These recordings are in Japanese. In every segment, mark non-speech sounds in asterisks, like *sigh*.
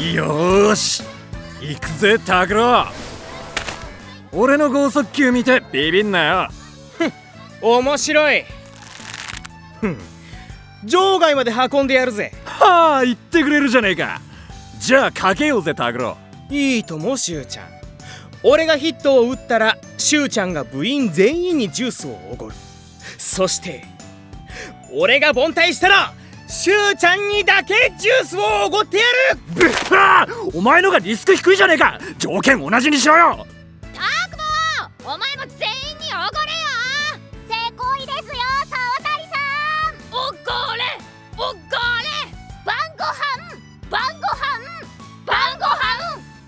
よーし行くぜ拓郎俺の剛速球見てビビんなよ。面白い。場外まで運んでやるぜ。はあ言ってくれるじゃねえか。じゃあかけようぜ拓郎いいともしゅうちゃん。俺がヒットを打ったらしゅうちゃんが部員全員にジュースをおごる。そして俺が凡退したらしゅうちゃんにだけジュースをおごってやる。ぶっはお前のがリスク低いじゃねえか。条件同じにしろよ。タクボお前も全員におごれよ。成功ですよ沢谷さん。おごれ。おごれ晩ご飯晩ご飯晩ご飯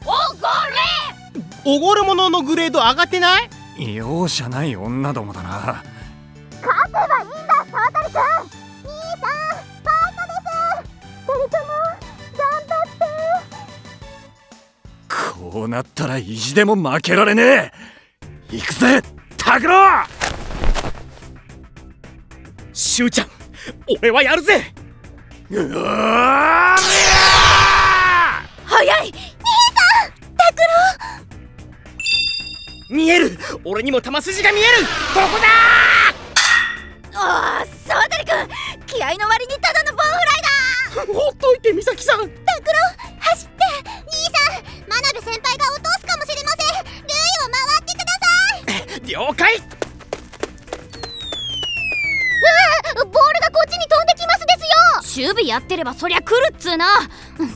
おごれ。おごるもののグレード上がってない？容赦ない女どもだな。勝てばいいんだ沢谷くこうなったら意地でも負けられねえ。行くぜ拓郎！しゅうちゃん俺はやるぜ！うわー！早い！兄さん拓見える！俺にも球筋が見える！ここだ！ああ沢谷くん気合の割にただのボンフライだ！*laughs* ほっといて美咲さん！拓郎了解。うわボールがこっちに飛んできますですよ。守備やってればそりゃ来るっつうな。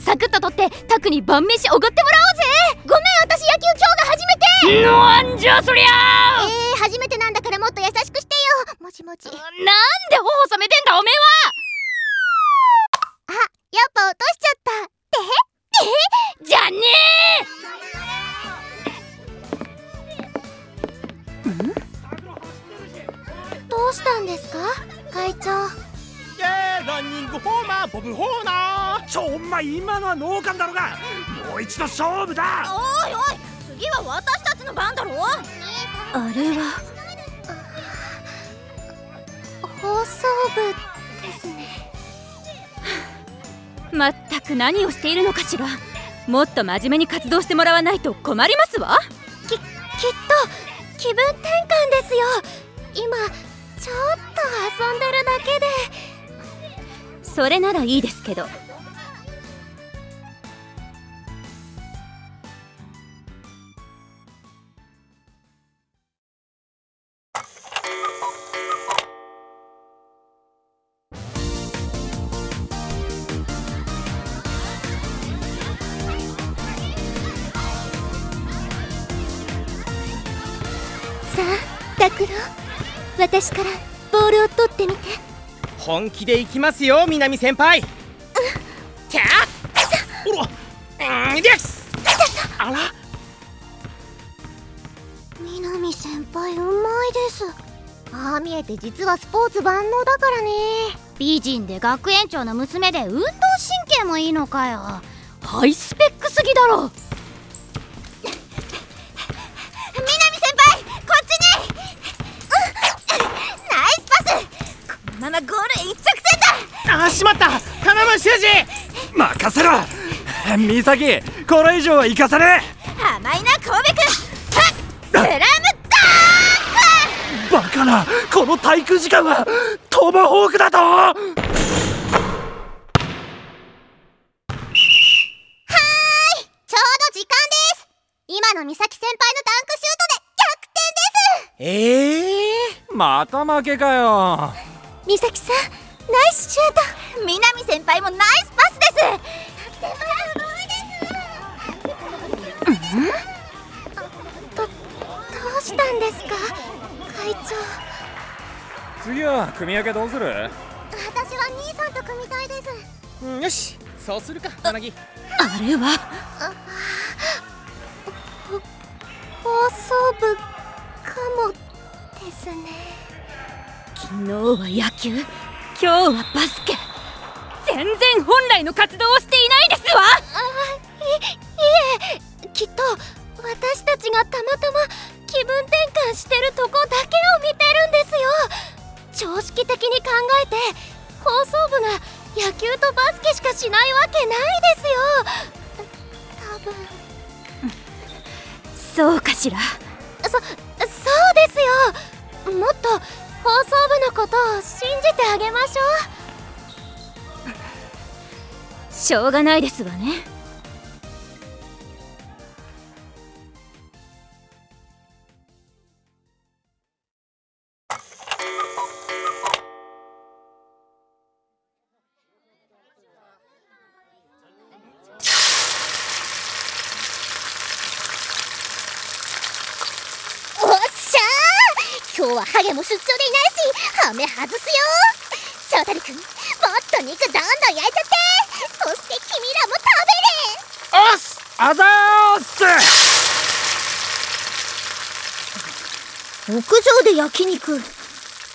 サクッと取ってタクに晩飯おごってもらおうぜ。ごめん私野球今日が初めて。なんじゃそりゃえー、初めてなんだからもっと優しくしてよ。もちもちなんで頬染めてんだおめえはーランニングホーマーボブホーナー。ちょお前今のは脳幹だろが。もう一度勝負だ。おいおい次は私たちの番だろ。あれは。放送部ですね。まったく何をしているのかしら。もっと真面目に活動してもらわないと困りますわ。ききっと気分転換ですよ。今ちょっと遊んでるだけでそれならいいですけど。さあ拓郎。私から本気でいきますよ南先輩。キャーおらうあら。南先輩うまいです。ああ見えて実はスポーツ万能だからね。美人で学園長の娘で運動神経もいいのかよ。ハイスペックすぎだろ。しまった。頼む修二任せろ。美咲これ以上は行かせね甘いな神戸君。スラムえバカなこの滞空時間はトマホークだと。ちょうど時間です。今の美咲先輩のダンクシュートで逆転です。ええまた負けかよ。美咲さんナイスシュート。南先輩もナイスパスです。先輩すごいです。うん？どどうしたんですか？会長。次は組み分けどうする？私は兄さんと組みたいです。うんよし。そうするかなぎあれは？放送部かもですね。昨日は野球今日はバスケ全然本来の活動をしていないですわ。あいいえきっと私たちがたまたま気分転換してるとこだけを見てるんですよ。常識的に考えて放送部が野球とバスケしかしないわけないですよ。多分。そうかしら？そそうですよ。もっと放送部のことを信じてあげましょう。しょうがないですわね。ーす屋上で焼肉。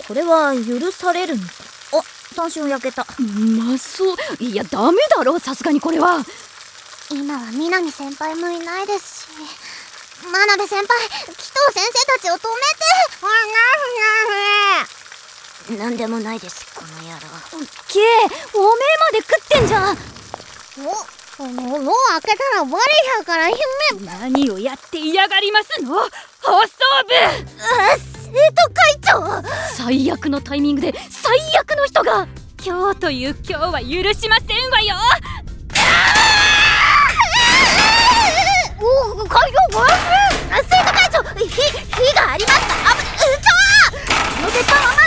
これは許されるのか？あ単身焼けた。まそう。いやダメだろさすがにこれは。今は南先輩もいないですし。真鍋先輩紀藤先生たちを止めて。なんでもないですこの野郎。けおめえまで食ってんじゃん。おもう開けたらバレちゃうから姫何をやって嫌がりますの？放送部。生徒会長。最悪のタイミングで最悪の人が。今日という今日は許しませんわよ。お会長ご生徒会長火火がありまあうちょこの鉄板は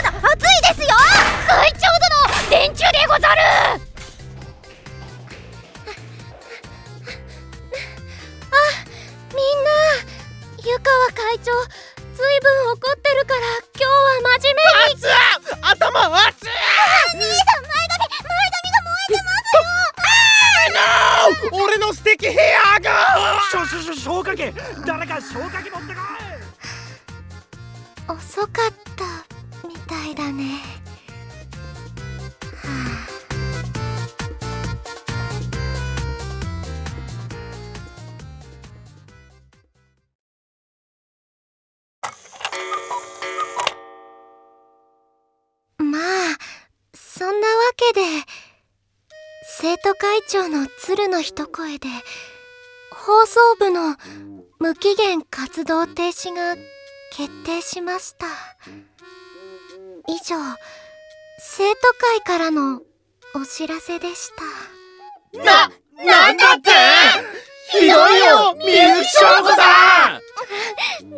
鶴の一声で放送部の無期限活動停止が決定しました。以上生徒会からのお知らせでした。な、なんだって？ひどいよみゆきしょうこさん！だってもう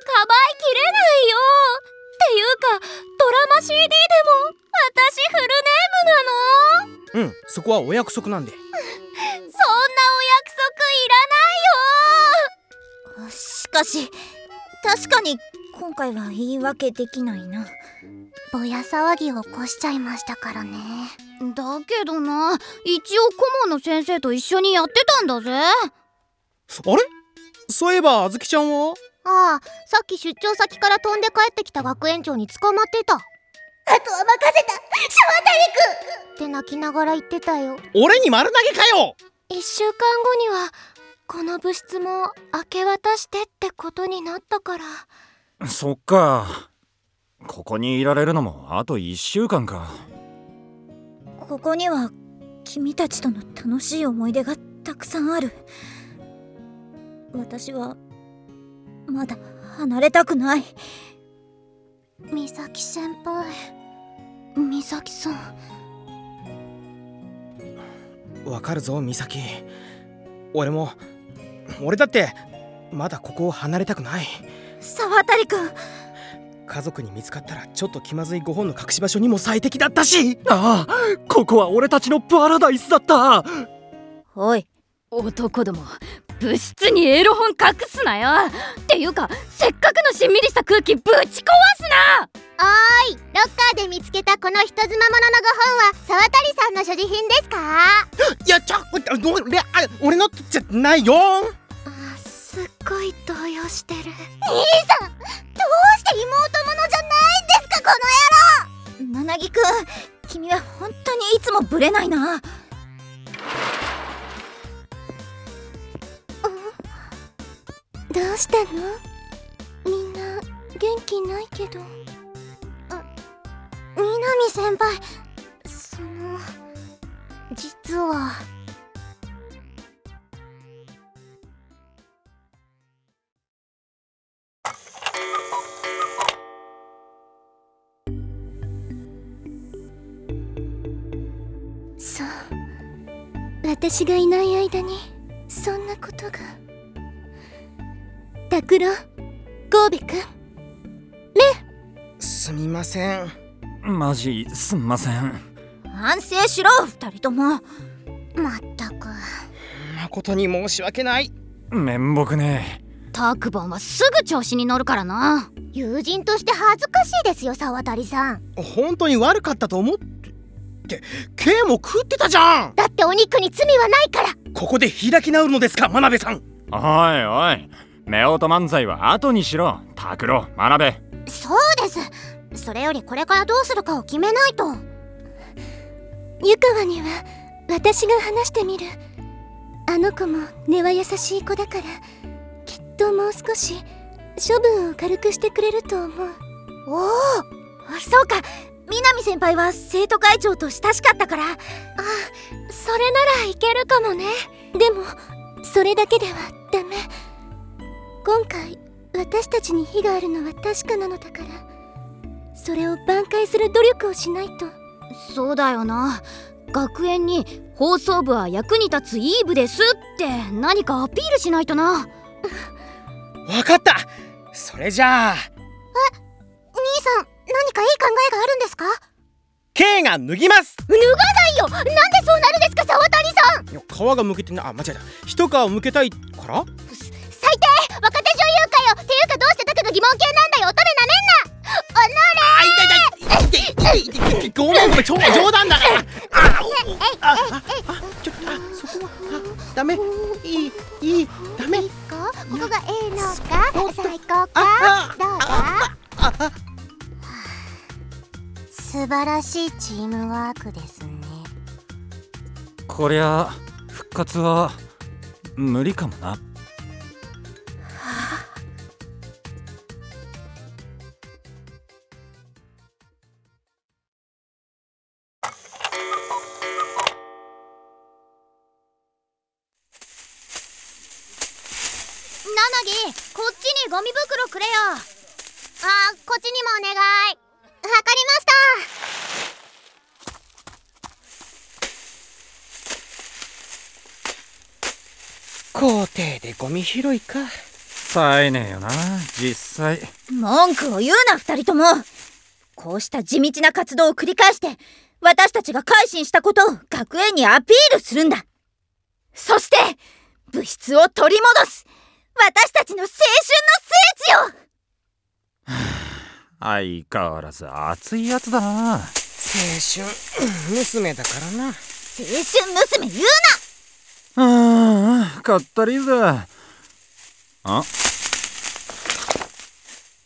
かばいきれないよ。っていうかドラマ CD でも。私フルネームなの？うんそこはお約束なんで。そんなお約束いらないよ。しかし確かに今回は言い訳できないな。ぼや騒ぎを起こしちゃいましたからね。だけどな一応顧問の先生と一緒にやってたんだぜ。あれ？そういえばあずきちゃんは？ああさっき出張先から飛んで帰ってきた学園長に捕まってたあとは任せたシャワタリクって泣きながら言ってたよ。俺に丸投げかよ。一週間後にはこの物質も明け渡してってことになったから。そっか。ここにいられるのもあと1週間か。ここには君たちとの楽しい思い出がたくさんある。私はまだ離れたくない。美咲先輩美咲さん。わかるぞ美咲。俺も俺だってまだここを離れたくない。沢渡くん家族に見つかったらちょっと気まずい5本の隠し場所にも最適だったし。ああここは俺たちのパラダイスだった。おい男ども部室にエロ本隠すなよ。っていうかせっかくのしんみりした空気ぶち壊すな！おーいロッカーで見つけたこの人妻ものの5本は沢渡さんの所持品ですか？いやちょ俺俺のじゃないよ。あすっごい動揺してる。兄さんどうして妹ものじゃないんですかこの野郎！ななぎくん君は本当にいつもブレないなどうしたの？みんな元気ないけど。あ南先輩その実は。そう。私がいない間にそんなことが。拓郎神戸くんねすみませんマジすんません反省しろ二人ともまったく誠に申し訳ない面目ねタクボンはすぐ調子に乗るからな友人として恥ずかしいですよ沢渡さん本当に悪かったと思ってって K も食ってたじゃんだってお肉に罪はないからここで開き直るのですか真鍋さんおいおい夫婦漫才は後にしろ拓郎学べ。そうです。それよりこれからどうするかを決めないと。湯川には私が話してみる。あの子も根は優しい子だからきっともう少し処分を軽くしてくれると思う。おおそうか。南先輩は生徒会長と親しかったから。あそれならいけるかもね。でもそれだけではダメ今回私たちに非があるのは確かなのだからそれを挽回する努力をしないと。そうだよな。学園に放送部は役に立ついい部ですって何かアピールしないとな。*laughs* わかった。それじゃあ。兄さん何かいい考えがあるんですか？K が脱ぎます。脱がないよ。なんでそうなるんですか沢谷さん。いや皮がむけてなあ間違えた。一皮むけたいから？してだけど疑問系なんだよ乙女なめんなあ痛い痛い痛い痛い痛い痛いごめんごめん冗冗談だからああああちょっとあそこはあダメいいいいダメいいかここが A のか最高かどうだああ素晴らしいチームワークですねこりゃ復活は無理かもなゴミ袋くれよ。あこっちにもお願い。わかりました。校庭でゴミ拾いか。冴えねえよな実際。文句を言うな二人とも。こうした地道な活動を繰り返して私たちが改心したことを学園にアピールするんだ。そして物質を取り戻す私たちの青春の聖地を相変わらず熱いやつだな。青春娘だからな。青春娘言うああかったりざあ？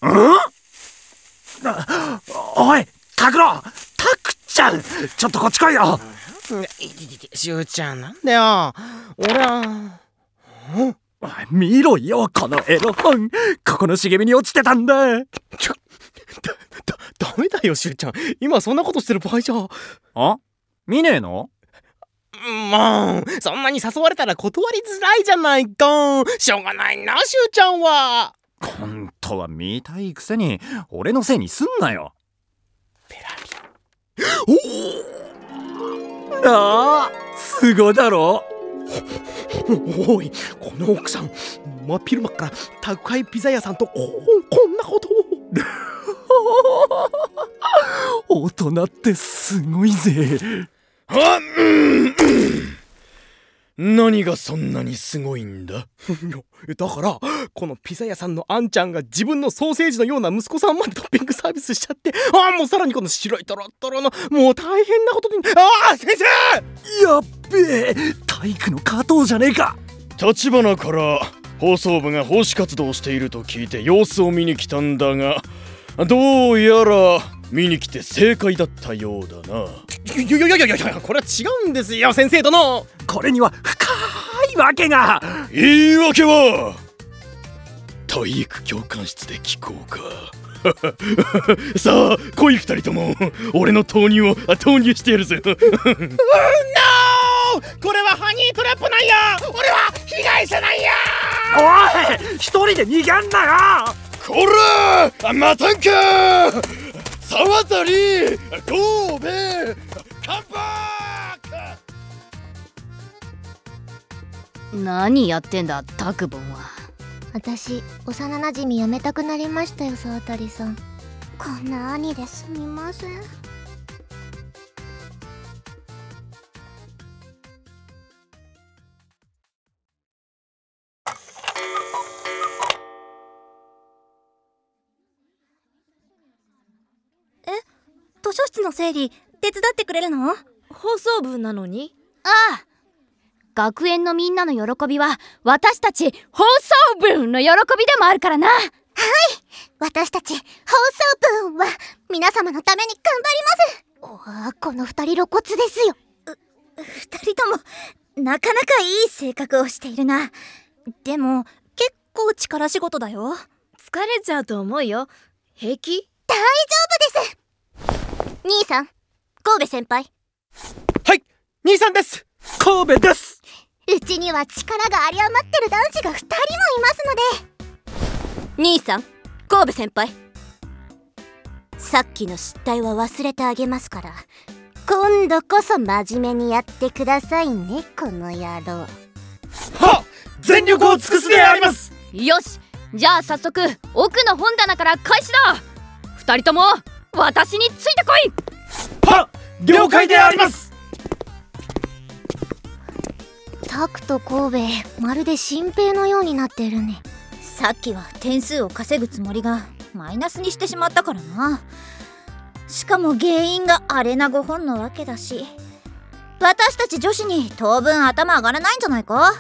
うんあ？おい拓郎タクちゃんちょっとこっち来いよ。しゅうちゃんなんだよ。俺はおい見ろよこのエロ本。ここの茂みに落ちてたんだ。ちょだだダメだよしゅうちゃん。今そんなことしてる場合じゃ。あ？見ねえの？もうそんなに誘われたら断りづらいじゃないか。しょうがないなしゅうちゃんは。本当は見たいくせに俺のせいにすんなよ。ペラああすごだろ？リおいこの奥さん真っ昼間から宅配ピザ屋さんとここんなこと。を *laughs* 大人ってすごいぜ。あうん。何がそんなにすごいんだ？*laughs* だからこのピザ屋さんのあんちゃんが自分のソーセージのような息子さんまでトッピングサービスしちゃってああもうさらにこの白いトロットロのもう大変なことにああ先生！やっべえ！体育の加藤じゃねえか！立花から放送部が奉仕活動をしていると聞いて様子を見に来たんだがどうやら見に来て正解だったようだな。いやいやいやいやいやこれは違うんですよ先生殿。これには深いわけが。言い訳は体育教官室で聞こうか。*laughs* さあ来い二人とも俺の豆乳をあ投入してやるぜ。これはハニートラップなんや。俺は被害者なんや。おい一人で逃げんなよ。こらあ待たんか沢渡り神戸乾杯何やってんだタクボンは。私幼馴染辞めたくなりましたよ沢渡さん。こんな兄ですみませんの整理手伝ってくれるの？放送部なのに？ああ。学園のみんなの喜びは私たち放送部の喜びでもあるからな。私たち放送部は皆様のために頑張ります。おわこの二人露骨ですよ。二人ともなかなかいい性格をしているな。でも結構力仕事だよ。疲れちゃうと思うよ。平気？大丈夫です兄さん神戸先輩。はい兄さんです。神戸です。うちには力が有り余ってる男子が2人もいますので。兄さん神戸先輩。さっきの失態は忘れてあげますから今度こそ真面目にやってくださいねこの野郎。は全力を尽くすであります。よしじゃあ早速奥の本棚から開始だ。二人とも私についてこい！は了解であります！タクと神戸まるで新兵のようになってるね。さっきは点数を稼ぐつもりがマイナスにしてしまったからな。しかも原因がアレナ5本のわけだし私たち女子に当分頭上がらないんじゃないか？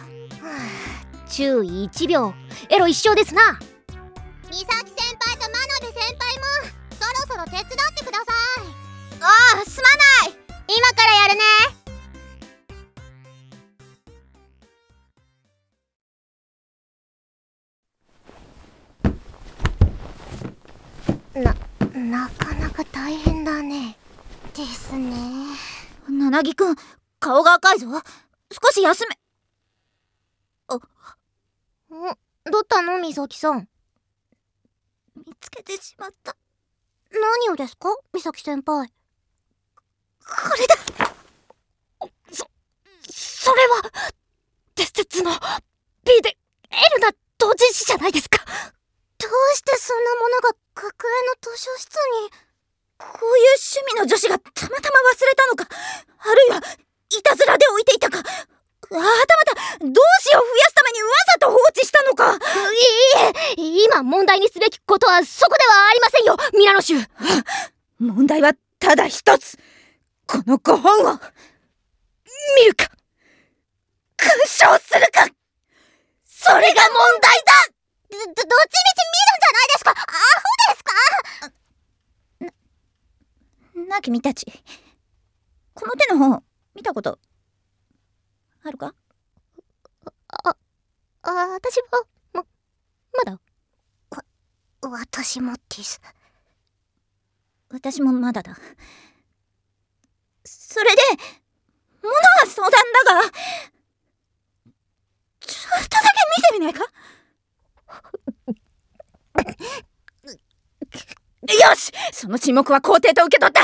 注意1秒。エロ一生ですな。美咲ああすまない。今からやるね。な、なかなか大変だね。ですね。七木くん顔が赤いぞ。少し休め。どうったの美咲さん？見つけてしまった。何をですか？美咲先輩これだそれは鉄鉄の B で L な同人誌じゃないですか。どうしてそんなものが学園の図書室にこういう趣味の女子がたまたま忘れたのかあるいはいたずらで置いていたか。あはたまた同志を増やすためにわざと放置したのか。いいえ今問題にすべきことはそこではありませんよミラノ州問題はただ一つこの5本を見るか鑑賞するかそれが問題だど、どっちみち見るんじゃないですかアホですかな君たちこの手の本見たことあるかあ、私は、ま、まだ。わ、私もです。私もまだだそれで物は相談だがちょっとだけ見てみないか？よしその沈黙は肯定と受け取った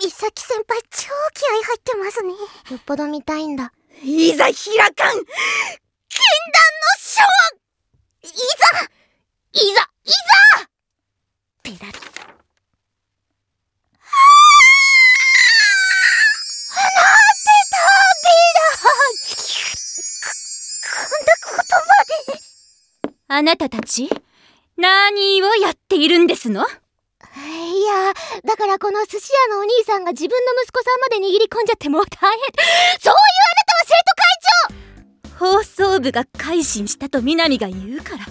美咲先輩超気合入ってますね。よっぽど見たいんだ。いざ開かん。禁断の書。いざいざいざ。ペラリ。あなたたち何をやっているんですの？いやだからこの寿司屋のお兄さんが自分の息子さんまで握り込んじゃってもう大変。そういうあな生徒会放送部が改心したと南が言うから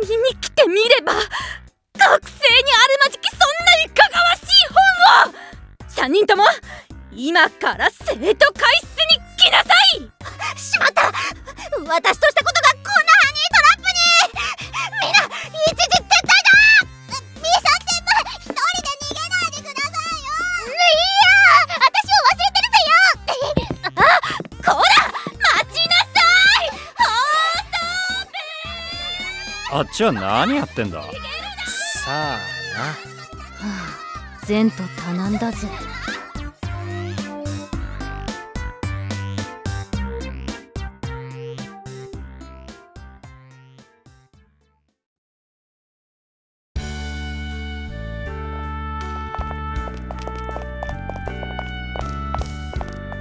見に来てみれば学生にあるまじきそんないかがわしい本を。3人とも今から生徒会室に来なさい。長しまった。私としたことがこんなハニートラップに。みんな一時撤退だ。美咲先輩一人で逃げないでくださいよ。いや私を忘れてるぜよ。こ *laughs* あっちは何やってんだ？さあな、はあ、前途多難だぜ。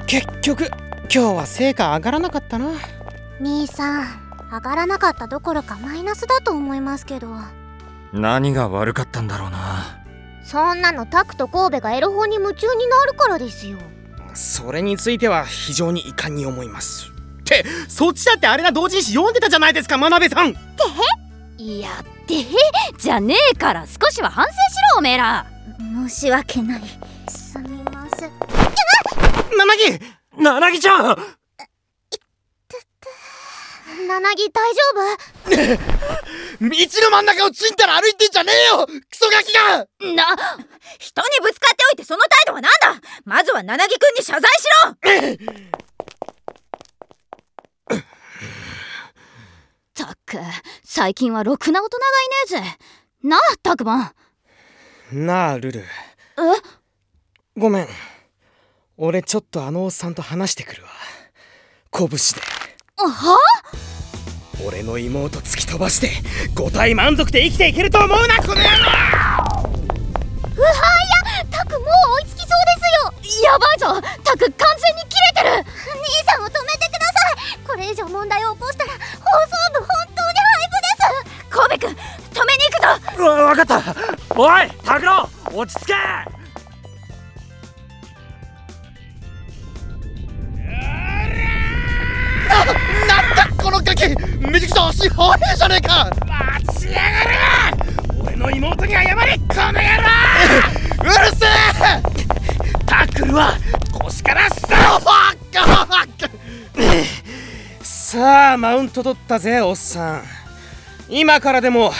結局今日は成果上がらなかったな。兄さん。上がらなかったどころかマイナスだと思いますけど。何が悪かったんだろうな。そんなのタクと神戸がエロ本に夢中になるからですよ。それについては非常に遺憾に思います。ってそっちだってあれな同人誌読んでたじゃないですか真鍋さん。いやって？じゃねえから少しは反省しろおめえら。申し訳ない。すみません。ななぎななぎちゃんななぎ大丈夫？道の真ん中をちんたら歩いてんじゃねえよ！クソガキが！な人にぶつかっておいてその態度は何だ？まずはななぎくんに謝罪しろ！たく最近はろくな大人がいねえぜ。なあたくぼんなあルル。ごめん。俺ちょっとあのおっさんと話してくるわ。拳では俺の妹突き飛ばして五体満足で生きていけると思うなこの野郎！タクもう追いつきそうですよ！やばいぞ！たく完全に切れてる！兄さんを止めてください！これ以上問題を起こしたら放送部本当に廃部です！神戸くん止めに行くぞ！うわわかった！おい拓郎落ち着けめちゃくちゃ足速いじゃねえか。待ちやがれ。俺の妹に謝れこの野郎。うるせえ。タックルは腰から下を。さあマウント取ったぜおっさん。今からでも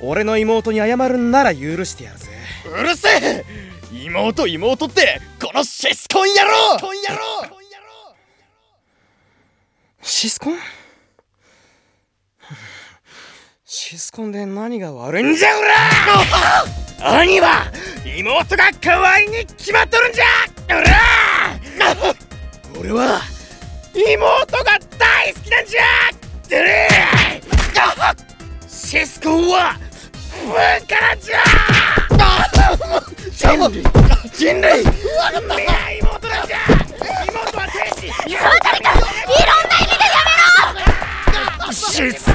俺の妹に謝るんなら許してやるぜ。うるせえ。妹妹ってこのシスコン野郎。シスコンシスコン？で何が悪いんじゃおら兄は妹が可愛いに決まっとるんじゃ！おら俺は妹が大好きなんじゃ！シスコンは文化なんじゃ！人類人類皆妹なんじゃ！妹は天使シスコン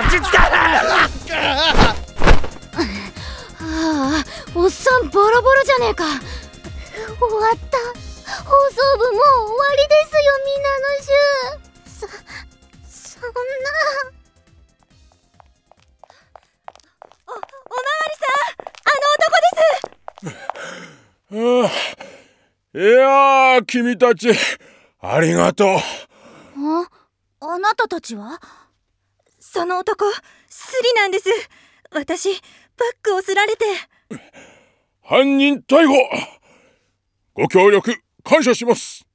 落ち着けああおっさんボロボロじゃねえか。終わった。放送部もう終わりですよ皆の衆。そそんな。おまわりさんあの男です。*laughs* いやー君たちありがとうあなたたちは？その男スリなんです。私バッグをすられて。犯人逮捕。ご協力感謝します。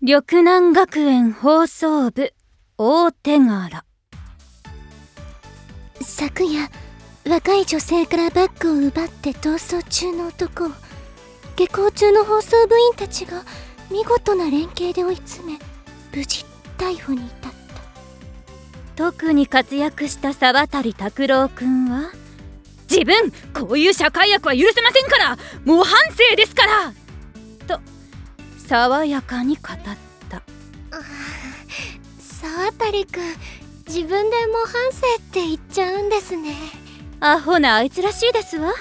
緑南学園放送部大手柄。昨夜若い女性からバッグを奪って逃走中の男。を下校中の放送部員たちが見事な連携で追い詰め無事逮捕に至った。特に活躍した沢渡拓郎くんは自分こういう社会悪は許せませんから模範生ですから。と爽やかに語った。沢渡くん自分で模範生って言っちゃうんですねアホなあいつらしいですわ。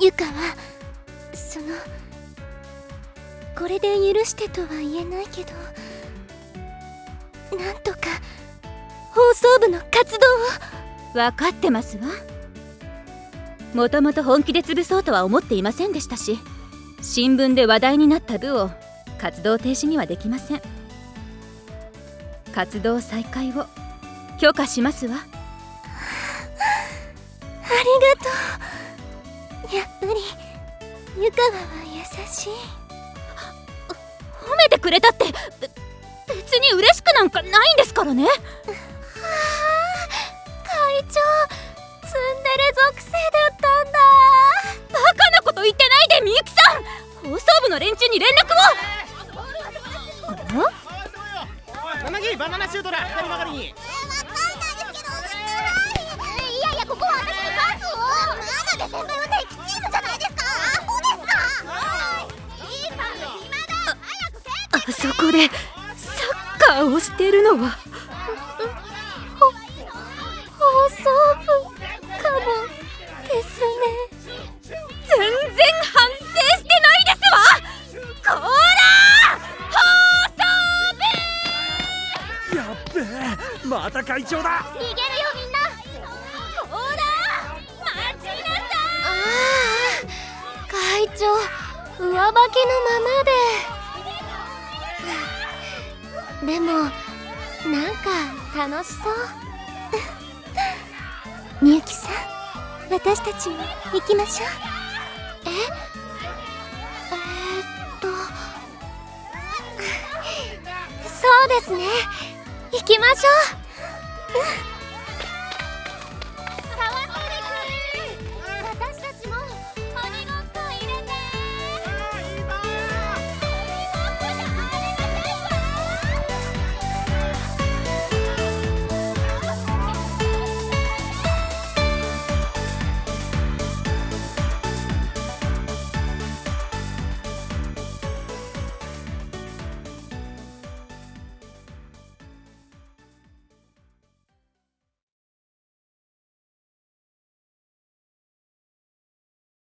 ゆかはそのこれで許してとは言えないけどなんとか放送部の活動を。分かってますわ。もともと本気で潰そうとは思っていませんでしたし新聞で話題になった部を活動停止にはできません。活動再開を許可しますわ。ありがとう。やっぱり湯川は優しい。褒めてくれたってべ別に嬉しくなんかないんですからね。会長ツンデレ属性だったんだ。バカなこと言ってないでみゆきさん。放送部の連中に連絡を。七木バナナシュートだ左曲がりに先輩は敵チームじゃないですか。アホですか。いいパンの暇だ。早くあそこでサッカーをしてるのは。放送部かもですね全然反省してないですわこら放送部やっべえまた会長だ楽しそう。みゆきさん私たちも行きましょうええー、っとそうですね行きましょううん